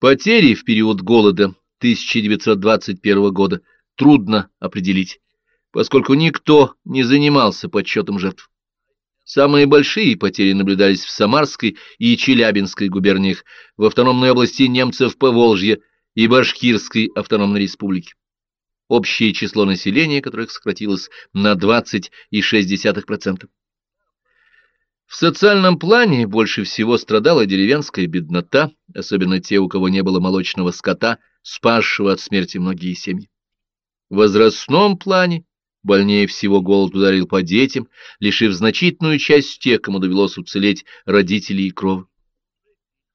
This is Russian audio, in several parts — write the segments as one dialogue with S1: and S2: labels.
S1: Потери в период голода 1921 года трудно определить, поскольку никто не занимался подсчетом жертв. Самые большие потери наблюдались в Самарской и Челябинской губерниях, в автономной области немцев Поволжья и Башкирской автономной республике. Общее число населения которых сократилось на 20,6%. В социальном плане больше всего страдала деревенская беднота, особенно те, у кого не было молочного скота, спасшего от смерти многие семьи. В возрастном плане Больнее всего голод ударил по детям, лишив значительную часть тех, кому довелось уцелеть родителей и кровь.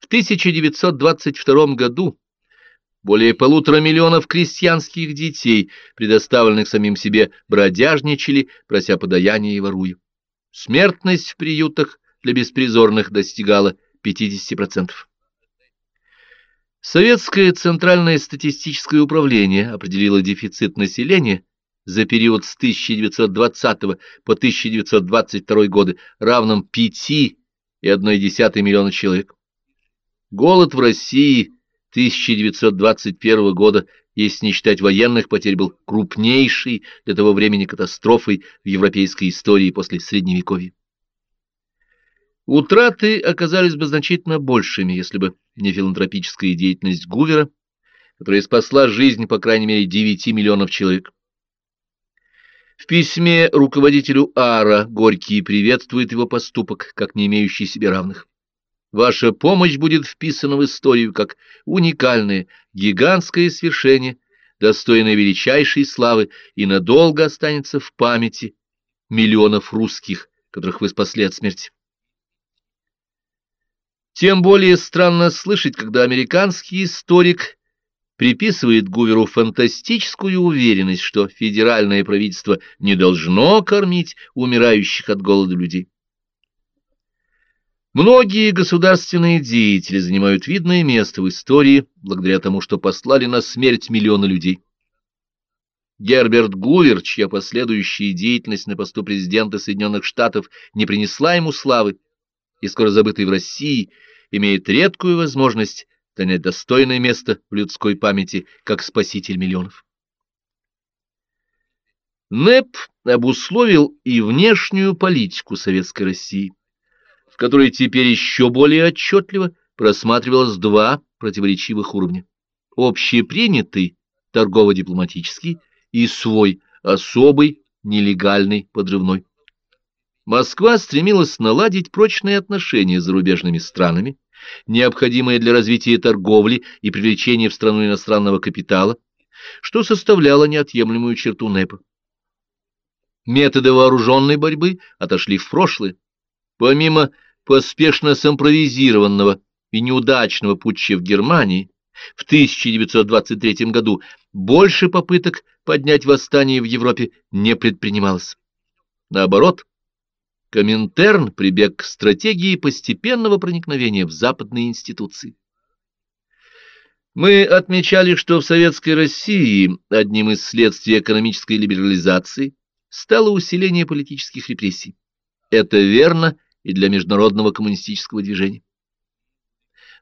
S1: В 1922 году более полутора миллионов крестьянских детей, предоставленных самим себе, бродяжничали, прося подаяния и воруя. Смертность в приютах для беспризорных достигала 50%. Советское Центральное статистическое управление определило дефицит населения за период с 1920 по 1922 годы равным 5,1 миллиона человек. Голод в России 1921 года, если не считать военных потерь, был крупнейшей для того времени катастрофой в европейской истории после Средневековья. Утраты оказались бы значительно большими, если бы не филантропическая деятельность Гувера, которая спасла жизнь, по крайней мере, 9 миллионов человек. В письме руководителю АРА Горький приветствует его поступок, как не имеющий себе равных. Ваша помощь будет вписана в историю как уникальное, гигантское свершение, достойное величайшей славы и надолго останется в памяти миллионов русских, которых вы спасли от смерти. Тем более странно слышать, когда американский историк приписывает Гуверу фантастическую уверенность, что федеральное правительство не должно кормить умирающих от голода людей. Многие государственные деятели занимают видное место в истории благодаря тому, что послали на смерть миллионы людей. Герберт Гувер, чья последующая деятельность на посту президента Соединенных Штатов не принесла ему славы, и скоро забытый в России, имеет редкую возможность занять достойное место в людской памяти как спаситель миллионов. НЭП обусловил и внешнюю политику Советской России, в которой теперь еще более отчетливо просматривалось два противоречивых уровня. Общепринятый торгово-дипломатический и свой особый нелегальный подрывной. Москва стремилась наладить прочные отношения с зарубежными странами, необходимое для развития торговли и привлечения в страну иностранного капитала, что составляло неотъемлемую черту НЭПа. Методы вооруженной борьбы отошли в прошлое. Помимо поспешно симпровизированного и неудачного путча в Германии, в 1923 году больше попыток поднять восстание в Европе не предпринималось. Наоборот, Коминтерн прибег к стратегии постепенного проникновения в западные институции. Мы отмечали, что в Советской России одним из следствий экономической либерализации стало усиление политических репрессий. Это верно и для международного коммунистического движения.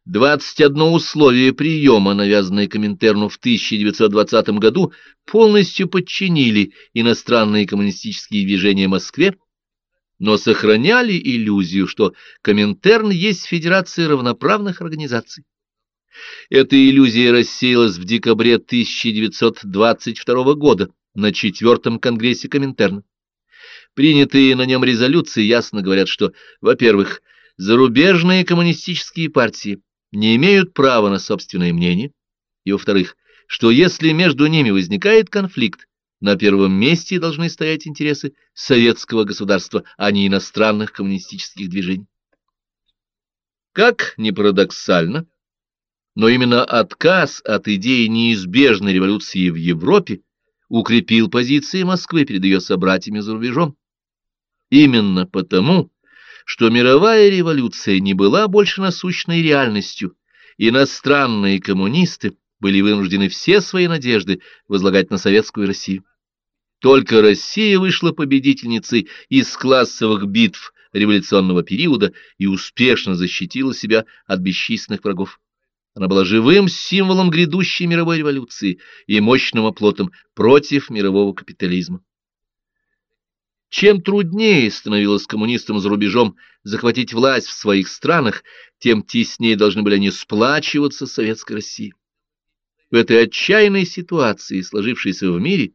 S1: 21 условие приема, навязанное Коминтерну в 1920 году, полностью подчинили иностранные коммунистические движения Москве но сохраняли иллюзию, что Коминтерн есть федерация равноправных организаций. Эта иллюзия рассеялась в декабре 1922 года на четвертом конгрессе Коминтерна. Принятые на нем резолюции ясно говорят, что, во-первых, зарубежные коммунистические партии не имеют права на собственное мнение, и, во-вторых, что если между ними возникает конфликт, на первом месте должны стоять интересы советского государства, а не иностранных коммунистических движений. Как ни парадоксально, но именно отказ от идеи неизбежной революции в Европе укрепил позиции Москвы перед ее собратьями за рубежом. Именно потому, что мировая революция не была больше насущной реальностью, иностранные коммунисты были вынуждены все свои надежды возлагать на советскую Россию. Только Россия вышла победительницей из классовых битв революционного периода и успешно защитила себя от бесчисленных врагов. Она была живым символом грядущей мировой революции и мощным оплотом против мирового капитализма. Чем труднее становилось коммунистам за рубежом захватить власть в своих странах, тем теснее должны были они сплачиваться с Советской Россией. В этой отчаянной ситуации, сложившейся в мире,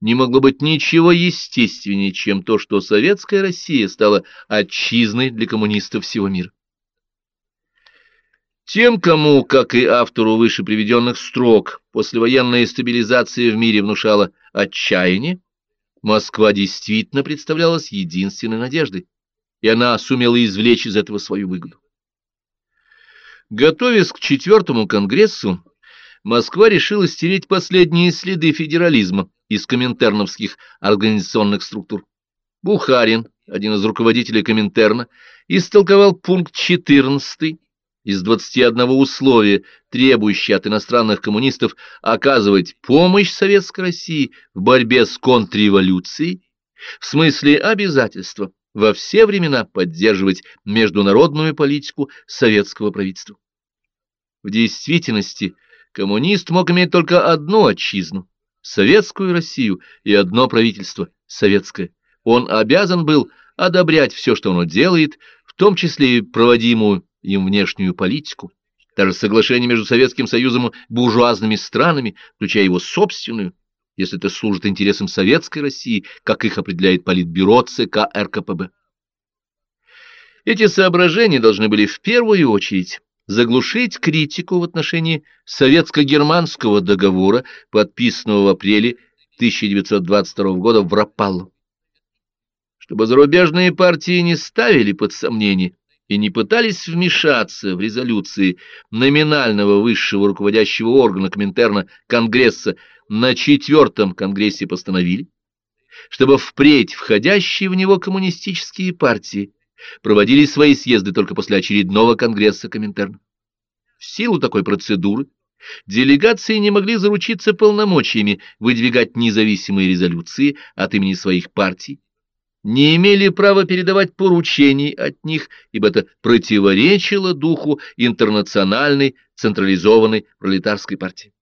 S1: не могло быть ничего естественнее, чем то, что Советская Россия стала отчизной для коммунистов всего мира. Тем, кому, как и автору выше приведенных строк, послевоенная стабилизация в мире внушала отчаяние, Москва действительно представлялась единственной надеждой, и она сумела извлечь из этого свою выгоду. Готовясь к четвертому конгрессу, Москва решила стереть последние следы федерализма из коминтерновских организационных структур. Бухарин, один из руководителей Коминтерна, истолковал пункт 14 из 21 условия, требующий от иностранных коммунистов оказывать помощь Советской России в борьбе с контрреволюцией, в смысле обязательства во все времена поддерживать международную политику советского правительства. В действительности коммунист мог иметь только одну отчизну – советскую Россию и одно правительство – советское. Он обязан был одобрять все, что оно делает, в том числе и проводимую им внешнюю политику, даже соглашение между Советским Союзом и буржуазными странами, включая его собственную, если это служит интересам Советской России, как их определяет Политбюро ЦК РКПБ. Эти соображения должны были в первую очередь заглушить критику в отношении советско-германского договора, подписанного в апреле 1922 года в Рапалло. Чтобы зарубежные партии не ставили под сомнение и не пытались вмешаться в резолюции номинального высшего руководящего органа Коминтерна Конгресса на четвертом Конгрессе постановили, чтобы впредь входящие в него коммунистические партии проводили свои съезды только после очередного Конгресса Коминтерна. В силу такой процедуры делегации не могли заручиться полномочиями выдвигать независимые резолюции от имени своих партий, не имели права передавать поручений от них, ибо это противоречило духу интернациональной централизованной пролетарской партии.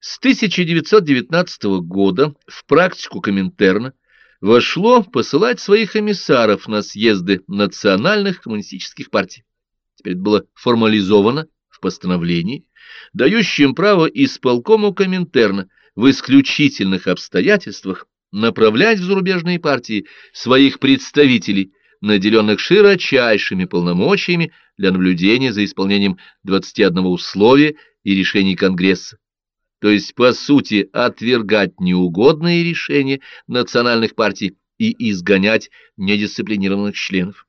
S1: С 1919 года в практику Коминтерна вошло посылать своих эмиссаров на съезды национальных коммунистических партий. Теперь это было формализовано в постановлении, дающем право исполкому Коминтерна в исключительных обстоятельствах направлять в зарубежные партии своих представителей, наделенных широчайшими полномочиями для наблюдения за исполнением 21 условия и решений Конгресса, то есть, по сути, отвергать неугодные решения национальных партий и изгонять недисциплинированных членов.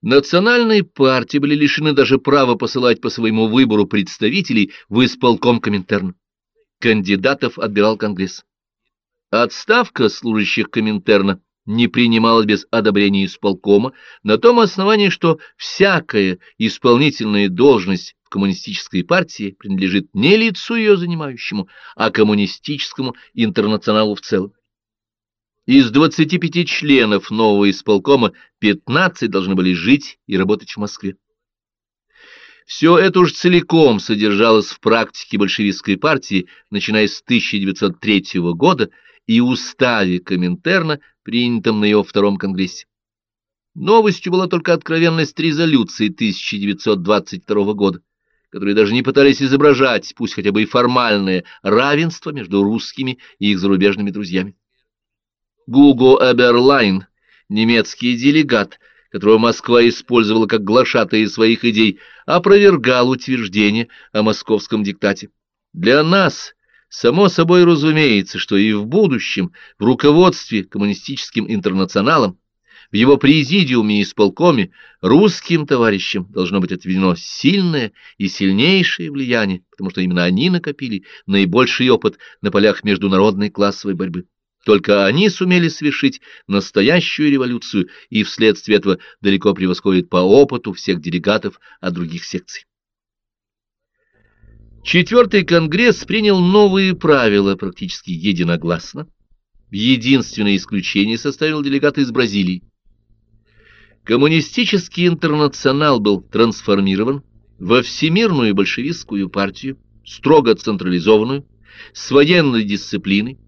S1: Национальные партии были лишены даже права посылать по своему выбору представителей в исполком Коминтерна. Кандидатов отбирал Конгресс. Отставка служащих Коминтерна не принималась без одобрения исполкома на том основании, что всякая исполнительная должность в коммунистической партии принадлежит не лицу ее занимающему, а коммунистическому интернационалу в целом. Из 25 членов нового исполкома 15 должны были жить и работать в Москве. Все это уж целиком содержалось в практике большевистской партии, начиная с 1903 года, и уставе Коминтерна, принятом на его втором конгрессе. Новостью была только откровенность резолюции 1922 года, которые даже не пытались изображать, пусть хотя бы и формальное, равенство между русскими и их зарубежными друзьями. Гуго Эберлайн, немецкий делегат, которого Москва использовала как глашатая своих идей, опровергал утверждение о московском диктате. Для нас Само собой разумеется, что и в будущем в руководстве коммунистическим интернационалом, в его президиуме и исполкоме русским товарищам должно быть отведено сильное и сильнейшее влияние, потому что именно они накопили наибольший опыт на полях международной классовой борьбы. Только они сумели совершить настоящую революцию и вследствие этого далеко превосходят по опыту всех делегатов от других секций. Четвертый конгресс принял новые правила практически единогласно. Единственное исключение составил делегат из Бразилии. Коммунистический интернационал был трансформирован во всемирную большевистскую партию, строго централизованную, с военной дисциплиной,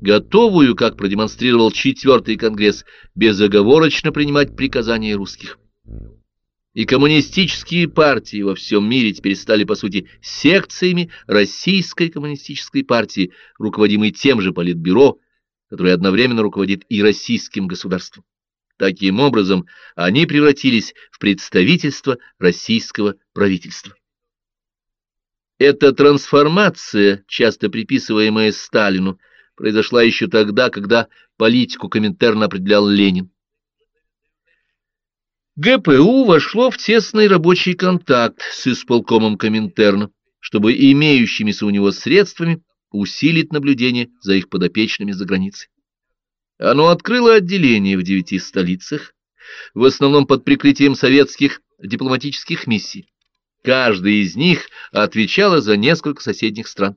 S1: готовую, как продемонстрировал Четвертый Конгресс, безоговорочно принимать приказания русских. И коммунистические партии во всем мире теперь стали, по сути, секциями Российской коммунистической партии, руководимой тем же Политбюро, которое одновременно руководит и российским государством. Таким образом, они превратились в представительство российского правительства. Эта трансформация, часто приписываемая Сталину, произошла еще тогда, когда политику Коминтерна определял Ленин. ГПУ вошло в тесный рабочий контакт с исполкомом Коминтерна, чтобы имеющимися у него средствами усилить наблюдение за их подопечными за границей. Оно открыло отделение в девяти столицах, в основном под прикрытием советских дипломатических миссий. Каждая из них отвечала за несколько соседних стран.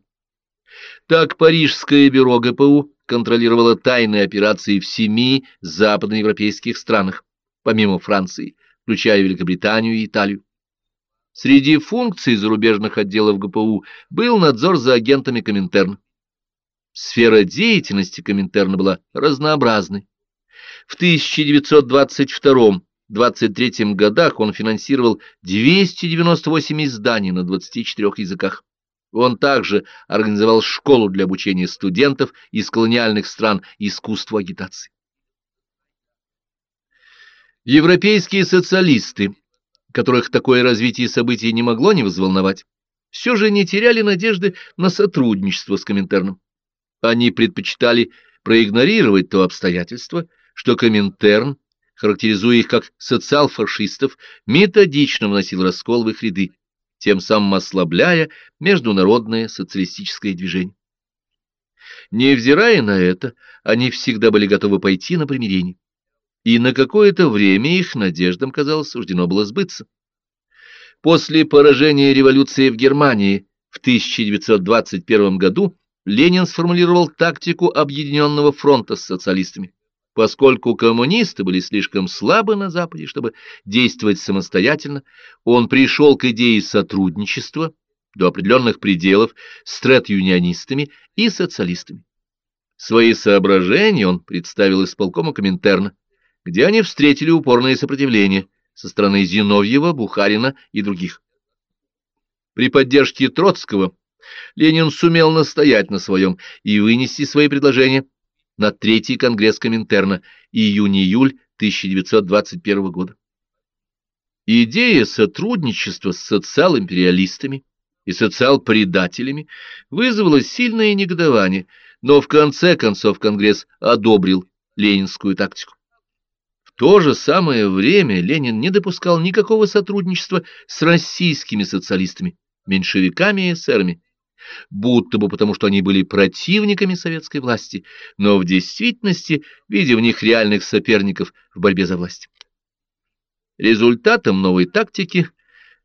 S1: Так Парижское бюро ГПУ контролировало тайные операции в семи западноевропейских странах, помимо Франции, включая Великобританию и Италию. Среди функций зарубежных отделов ГПУ был надзор за агентами Коминтерна. Сфера деятельности Коминтерна была разнообразной. В 1922-23 годах он финансировал 298 изданий на 24 языках. Он также организовал школу для обучения студентов из колониальных стран искусству агитации. Европейские социалисты, которых такое развитие событий не могло не взволновать, все же не теряли надежды на сотрудничество с Коминтерном. Они предпочитали проигнорировать то обстоятельство, что Коминтерн, характеризуя их как социал-фашистов, методично вносил раскол в их ряды, тем самым ослабляя международное социалистическое движение. Невзирая на это, они всегда были готовы пойти на примирение, и на какое-то время их надеждам, казалось, суждено было сбыться. После поражения революции в Германии в 1921 году Ленин сформулировал тактику объединенного фронта с социалистами. Поскольку коммунисты были слишком слабы на Западе, чтобы действовать самостоятельно, он пришел к идее сотрудничества до определенных пределов с трет-юнионистами и социалистами. Свои соображения он представил исполкому Коминтерна, где они встретили упорное сопротивление со стороны Зиновьева, Бухарина и других. При поддержке Троцкого Ленин сумел настоять на своем и вынести свои предложения на Третий Конгресс Коминтерна июнь-июль 1921 года. Идея сотрудничества с социал-империалистами и социал-предателями вызвала сильное негодование, но в конце концов Конгресс одобрил ленинскую тактику. В то же самое время Ленин не допускал никакого сотрудничества с российскими социалистами, меньшевиками и эсерами, будто бы потому, что они были противниками советской власти, но в действительности видя в них реальных соперников в борьбе за власть. Результатом новой тактики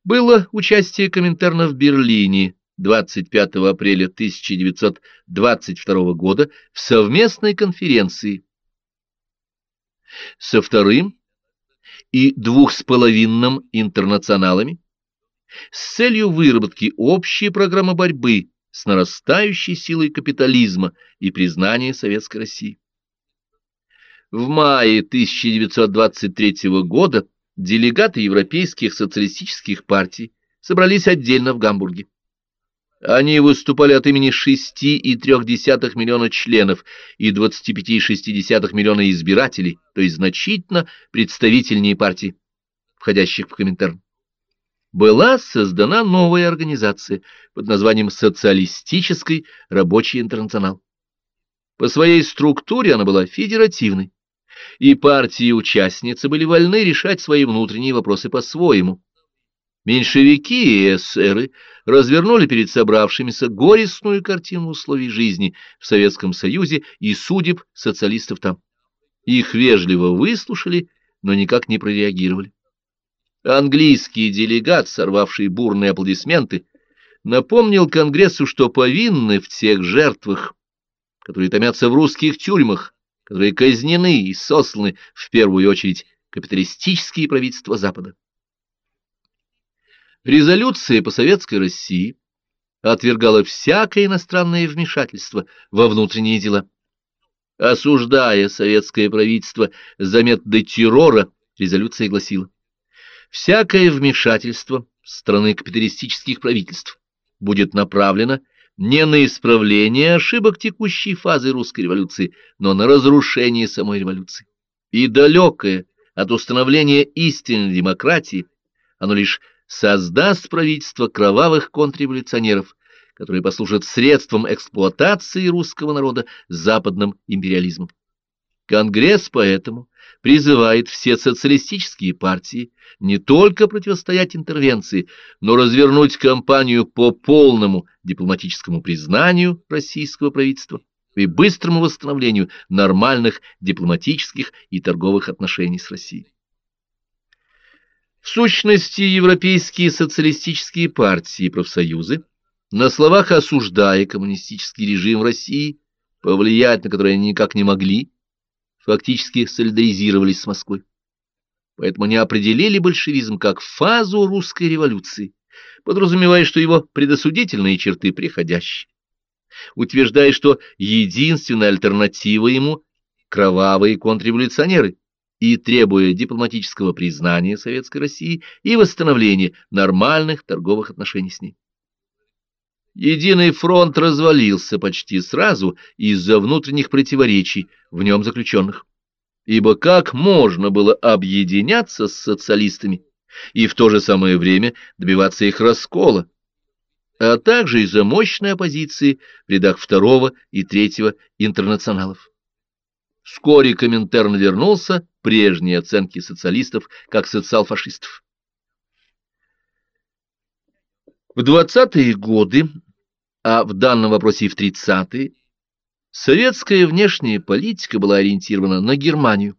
S1: было участие Коминтерна в Берлине 25 апреля 1922 года в совместной конференции со вторым и двух с половинным интернационалами с целью выработки общей программы борьбы с нарастающей силой капитализма и признания Советской России. В мае 1923 года делегаты европейских социалистических партий собрались отдельно в Гамбурге. Они выступали от имени 6,3 миллиона членов и 25,6 миллиона избирателей, то есть значительно представительнее партий, входящих в Коминтерн была создана новая организация под названием Социалистический рабочий интернационал. По своей структуре она была федеративной, и партии-участницы были вольны решать свои внутренние вопросы по-своему. Меньшевики и эсеры развернули перед собравшимися горестную картину условий жизни в Советском Союзе и судеб социалистов там. Их вежливо выслушали, но никак не прореагировали. Английский делегат, сорвавший бурные аплодисменты, напомнил Конгрессу, что повинны в тех жертвах, которые томятся в русских тюрьмах, которые казнены и сосланы в первую очередь капиталистические правительства Запада. Резолюция по советской России отвергала всякое иностранное вмешательство во внутренние дела. Осуждая советское правительство за методы террора, резолюция гласила, «Всякое вмешательство страны капиталистических правительств будет направлено не на исправление ошибок текущей фазы русской революции, но на разрушение самой революции. И далекое от установления истинной демократии, оно лишь создаст правительство кровавых контрреволюционеров, которые послужат средством эксплуатации русского народа западным империализмом. Конгресс поэтому призывает все социалистические партии не только противостоять интервенции, но развернуть кампанию по полному дипломатическому признанию российского правительства и быстрому восстановлению нормальных дипломатических и торговых отношений с Россией. В сущности, европейские социалистические партии и профсоюзы, на словах осуждая коммунистический режим России, повлиять на который они никак не могли, фактически солидаризировались с Москвой. Поэтому они определили большевизм как фазу русской революции, подразумевая, что его предосудительные черты приходящие, утверждая, что единственная альтернатива ему – кровавые контрреволюционеры, и требуя дипломатического признания Советской России и восстановления нормальных торговых отношений с ней. Единый фронт развалился почти сразу из-за внутренних противоречий в нем заключенных. Ибо как можно было объединяться с социалистами и в то же самое время добиваться их раскола, а также из-за мощной оппозиции в рядах второго и третьего интернационалов. Вскоре Коминтерн вернулся прежние оценки социалистов как социал-фашистов. В 20-е годы а в данном вопросе и в 30-е, советская внешняя политика была ориентирована на Германию,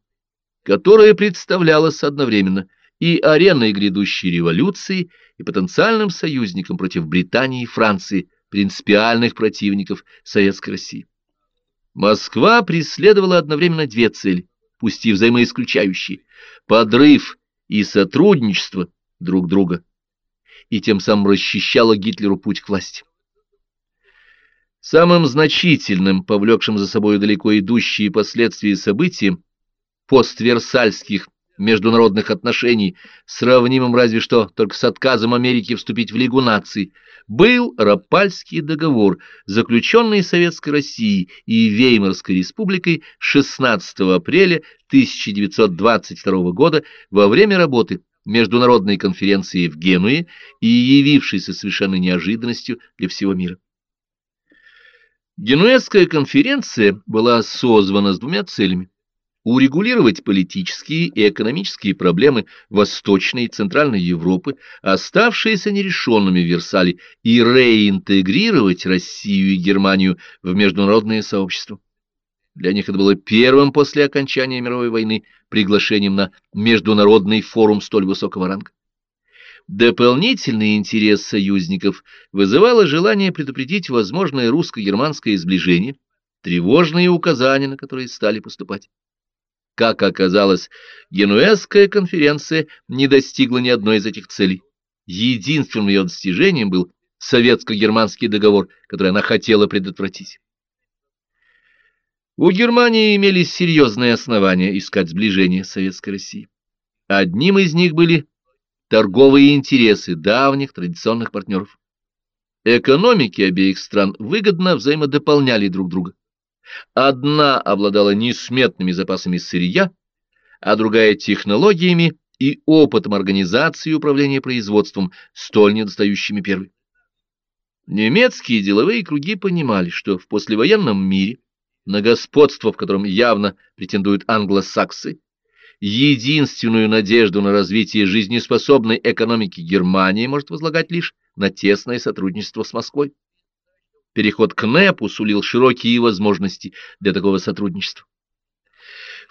S1: которая представлялась одновременно и ареной грядущей революции, и потенциальным союзником против Британии и Франции, принципиальных противников Советской России. Москва преследовала одновременно две цели, пусть и взаимоисключающие – подрыв и сотрудничество друг друга, и тем самым расчищала Гитлеру путь к власти. Самым значительным, повлекшим за собой далеко идущие последствия событием постверсальских международных отношений, сравнимым разве что только с отказом Америки вступить в Лигу наций, был Рапальский договор, заключенный Советской Россией и Веймарской республикой 16 апреля 1922 года во время работы Международной конференции в Генуе и явившийся совершенно неожиданностью для всего мира. Генуэзская конференция была созвана с двумя целями – урегулировать политические и экономические проблемы Восточной и Центральной Европы, оставшиеся нерешенными в Версале, и реинтегрировать Россию и Германию в международное сообщество. Для них это было первым после окончания мировой войны приглашением на международный форум столь высокого ранга. Дополнительный интерес союзников вызывало желание предупредить возможное русско-германское сближение, тревожные указания, на которые стали поступать. Как оказалось, Генуэзская конференция не достигла ни одной из этих целей. Единственным ее достижением был советско-германский договор, который она хотела предотвратить. У Германии имелись серьезные основания искать сближение с Советской Россией. Одним из них были торговые интересы давних традиционных партнеров. Экономики обеих стран выгодно взаимодополняли друг друга. Одна обладала несметными запасами сырья, а другая — технологиями и опытом организации и управления производством, столь недостающими первой. Немецкие деловые круги понимали, что в послевоенном мире, на господство, в котором явно претендуют англосаксы, единственную надежду на развитие жизнеспособной экономики Германии может возлагать лишь на тесное сотрудничество с Москвой. Переход к НЭПу сулил широкие возможности для такого сотрудничества.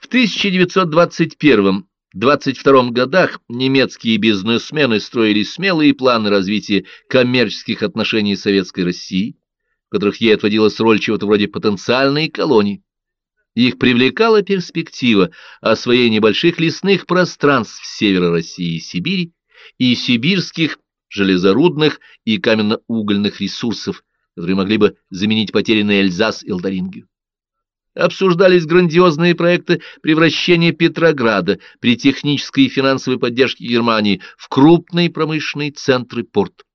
S1: В 1921-22 годах немецкие бизнесмены строили смелые планы развития коммерческих отношений с Советской Россией, в которых ей отводилась роль чего-то вроде потенциальной колонии. Их привлекала перспектива освоения больших лесных пространств севера России и Сибири и сибирских железорудных и каменно-угольных ресурсов, которые могли бы заменить потерянный Эльзас и Элдорингию. Обсуждались грандиозные проекты превращения Петрограда при технической и финансовой поддержке Германии в крупный промышленный центр и порт.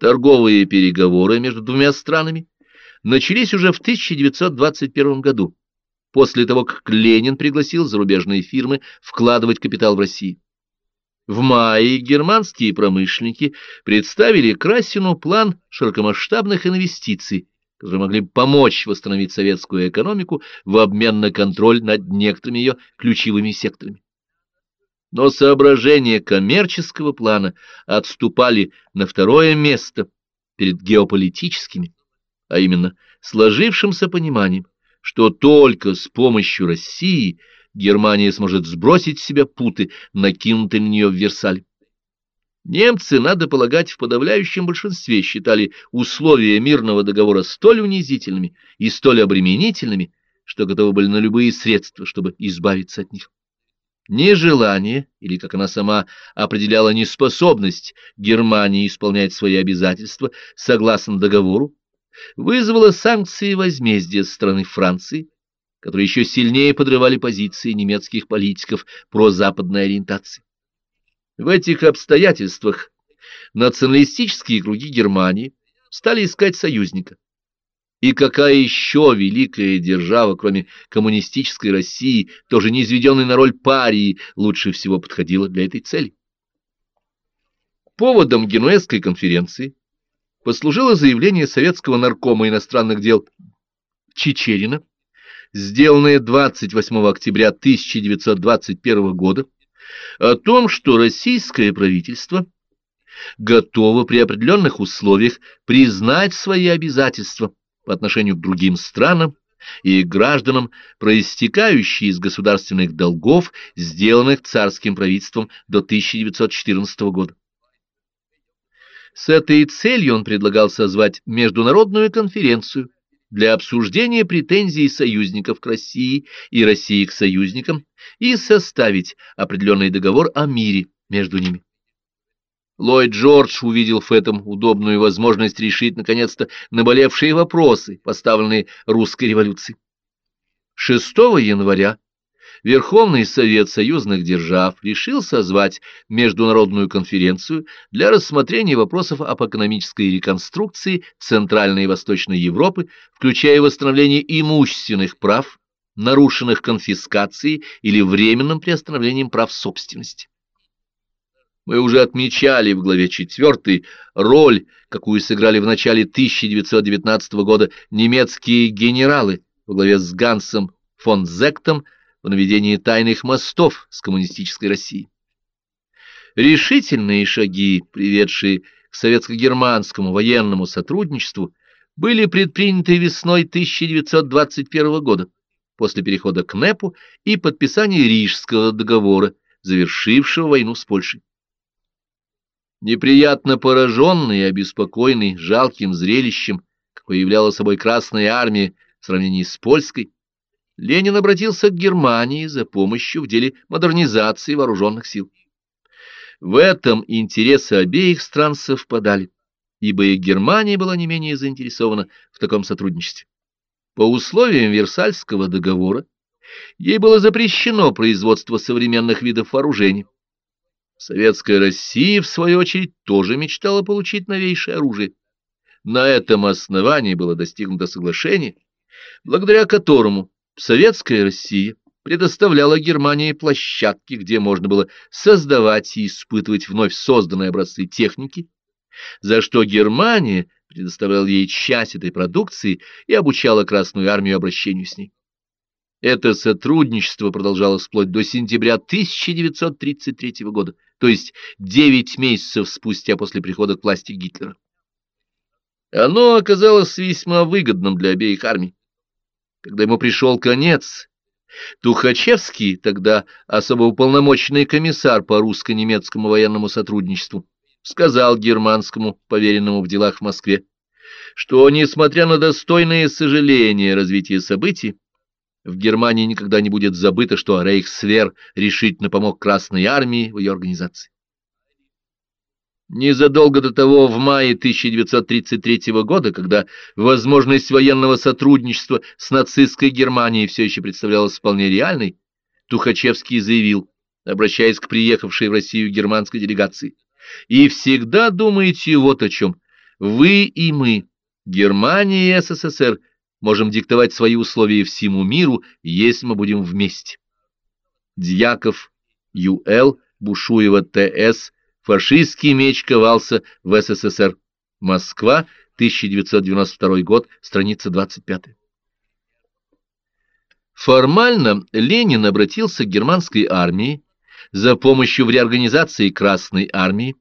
S1: Торговые переговоры между двумя странами начались уже в 1921 году, после того, как Ленин пригласил зарубежные фирмы вкладывать капитал в Россию. В мае германские промышленники представили Красину план широкомасштабных инвестиций, которые могли помочь восстановить советскую экономику в обмен на контроль над некоторыми ее ключевыми секторами. Но соображения коммерческого плана отступали на второе место перед геополитическими, а именно сложившимся пониманием, что только с помощью России Германия сможет сбросить с себя путы, накинутые на нее в Версале. Немцы, надо полагать, в подавляющем большинстве считали условия мирного договора столь унизительными и столь обременительными, что готовы были на любые средства, чтобы избавиться от них. Нежелание, или, как она сама определяла, неспособность Германии исполнять свои обязательства согласно договору, вызвало санкции возмездия со стороны Франции, которые еще сильнее подрывали позиции немецких политиков про западной ориентации. В этих обстоятельствах националистические круги Германии стали искать союзника. И какая еще великая держава, кроме коммунистической России, тоже не изведенной на роль парии, лучше всего подходила для этой цели? Поводом Генуэзской конференции послужило заявление советского наркома иностранных дел Чечерина, сделанное 28 октября 1921 года, о том, что российское правительство готово при определенных условиях признать свои обязательства по отношению к другим странам и гражданам, проистекающие из государственных долгов, сделанных царским правительством до 1914 года. С этой целью он предлагал созвать международную конференцию для обсуждения претензий союзников к России и России к союзникам и составить определенный договор о мире между ними. Ллойд Джордж увидел в этом удобную возможность решить, наконец-то, наболевшие вопросы, поставленные русской революцией. 6 января Верховный Совет союзных держав решил созвать международную конференцию для рассмотрения вопросов об экономической реконструкции Центральной и Восточной Европы, включая восстановление имущественных прав, нарушенных конфискацией или временным приостановлением прав собственности. Мы уже отмечали в главе 4 роль, какую сыграли в начале 1919 года немецкие генералы в главе с Гансом фон Зектом в наведении тайных мостов с коммунистической Россией. Решительные шаги, приведшие к советско-германскому военному сотрудничеству, были предприняты весной 1921 года после перехода к НЭПу и подписания Рижского договора, завершившего войну с Польшей. Неприятно пораженный и обеспокоенный жалким зрелищем, какое являла собой Красная Армия в сравнении с Польской, Ленин обратился к Германии за помощью в деле модернизации вооруженных сил. В этом интересы обеих стран совпадали, ибо и Германия была не менее заинтересована в таком сотрудничестве. По условиям Версальского договора ей было запрещено производство современных видов вооружений. Советская Россия, в свою очередь, тоже мечтала получить новейшее оружие. На этом основании было достигнуто соглашение, благодаря которому Советская Россия предоставляла Германии площадки, где можно было создавать и испытывать вновь созданные образцы техники, за что Германия предоставляла ей часть этой продукции и обучала Красную Армию обращению с ней. Это сотрудничество продолжалось вплоть до сентября 1933 года, то есть 9 месяцев спустя после прихода к власти Гитлера. Оно оказалось весьма выгодным для обеих армий. Когда ему пришел конец, Тухачевский, тогда особо уполномоченный комиссар по русско-немецкому военному сотрудничеству, сказал германскому поверенному в делах в Москве, что, несмотря на достойное сожаление развития событий, в Германии никогда не будет забыто, что Рейхсвер решительно помог Красной Армии в ее организации. Незадолго до того, в мае 1933 года, когда возможность военного сотрудничества с нацистской Германией все еще представлялась вполне реальной, Тухачевский заявил, обращаясь к приехавшей в Россию германской делегации, «И всегда думаете вот о чем. Вы и мы, Германия и СССР, можем диктовать свои условия всему миру, если мы будем вместе». Дьяков, Ю.Л., Бушуева, Т.С., Фашистский меч ковался в СССР. Москва, 1992 год, страница 25. Формально Ленин обратился к германской армии за помощью в реорганизации Красной армии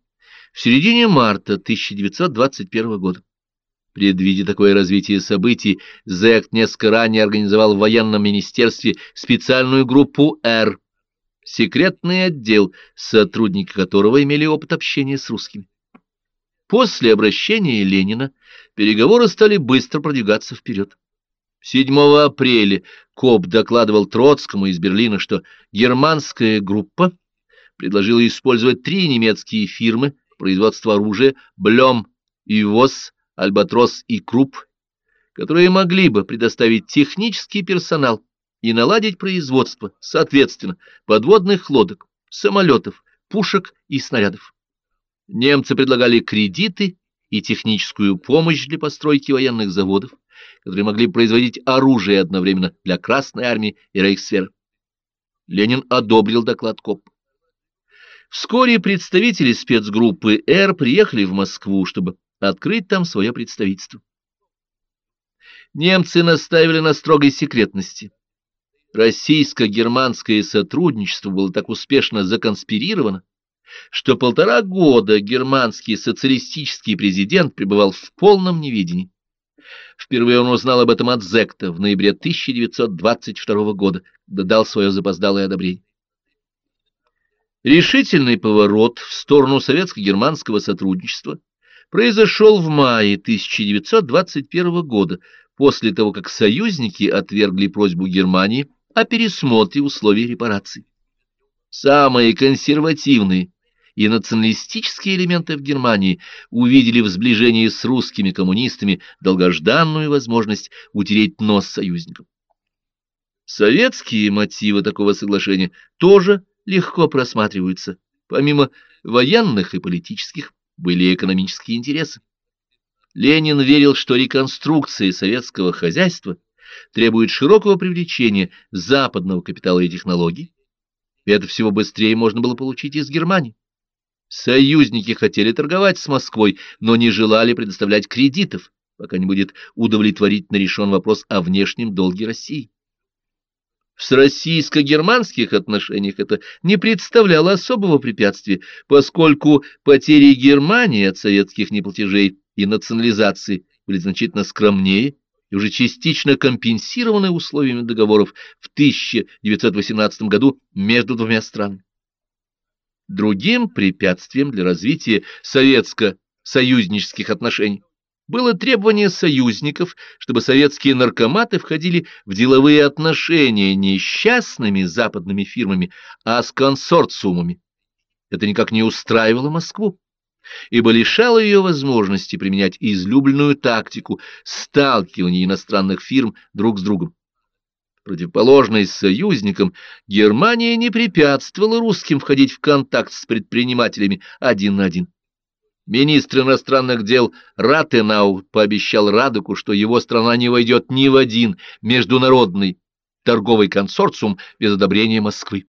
S1: в середине марта 1921 года. Предвидя такое развитие событий, ЗЭК несколько ранее организовал в военном министерстве специальную группу «Р», секретный отдел, сотрудники которого имели опыт общения с русскими. После обращения Ленина переговоры стали быстро продвигаться вперед. 7 апреля Коп докладывал Троцкому из Берлина, что германская группа предложила использовать три немецкие фирмы производства оружия «Блем» и «ВОЗ», «Альбатрос» и «Круп», которые могли бы предоставить технический персонал и наладить производство, соответственно, подводных лодок, самолетов, пушек и снарядов. Немцы предлагали кредиты и техническую помощь для постройки военных заводов, которые могли производить оружие одновременно для Красной армии и Рейхсвера. Ленин одобрил доклад КОП. Вскоре представители спецгруппы «Р» приехали в Москву, чтобы открыть там свое представительство. Немцы настаивали на строгой секретности российско-германское сотрудничество было так успешно законспирировано, что полтора года германский социалистический президент пребывал в полном неведении. Впервые он узнал об этом от Зекта в ноябре 1922 года, когда дал свое запоздалое одобрение. Решительный поворот в сторону советско-германского сотрудничества произошел в мае 1921 года, после того, как союзники отвергли просьбу Германии о пересмотре условий репараций. Самые консервативные и националистические элементы в Германии увидели в сближении с русскими коммунистами долгожданную возможность утереть нос союзникам. Советские мотивы такого соглашения тоже легко просматриваются. Помимо военных и политических были экономические интересы. Ленин верил, что реконструкция советского хозяйства – требует широкого привлечения западного капитала и технологий. И это всего быстрее можно было получить из Германии. Союзники хотели торговать с Москвой, но не желали предоставлять кредитов, пока не будет удовлетворительно решен вопрос о внешнем долге России. В российско-германских отношениях это не представляло особого препятствия, поскольку потери Германии от советских неплатежей и национализации были значительно скромнее, и уже частично компенсированы условиями договоров в 1918 году между двумя странами. Другим препятствием для развития советско-союзнических отношений было требование союзников, чтобы советские наркоматы входили в деловые отношения не с частными западными фирмами, а с консорциумами. Это никак не устраивало Москву ибо лишало ее возможности применять излюбленную тактику сталкивания иностранных фирм друг с другом. Противоположной союзникам, Германия не препятствовала русским входить в контакт с предпринимателями один на один. Министр иностранных дел Ратенау пообещал Радоку, что его страна не войдет ни в один международный торговый консорциум без одобрения Москвы.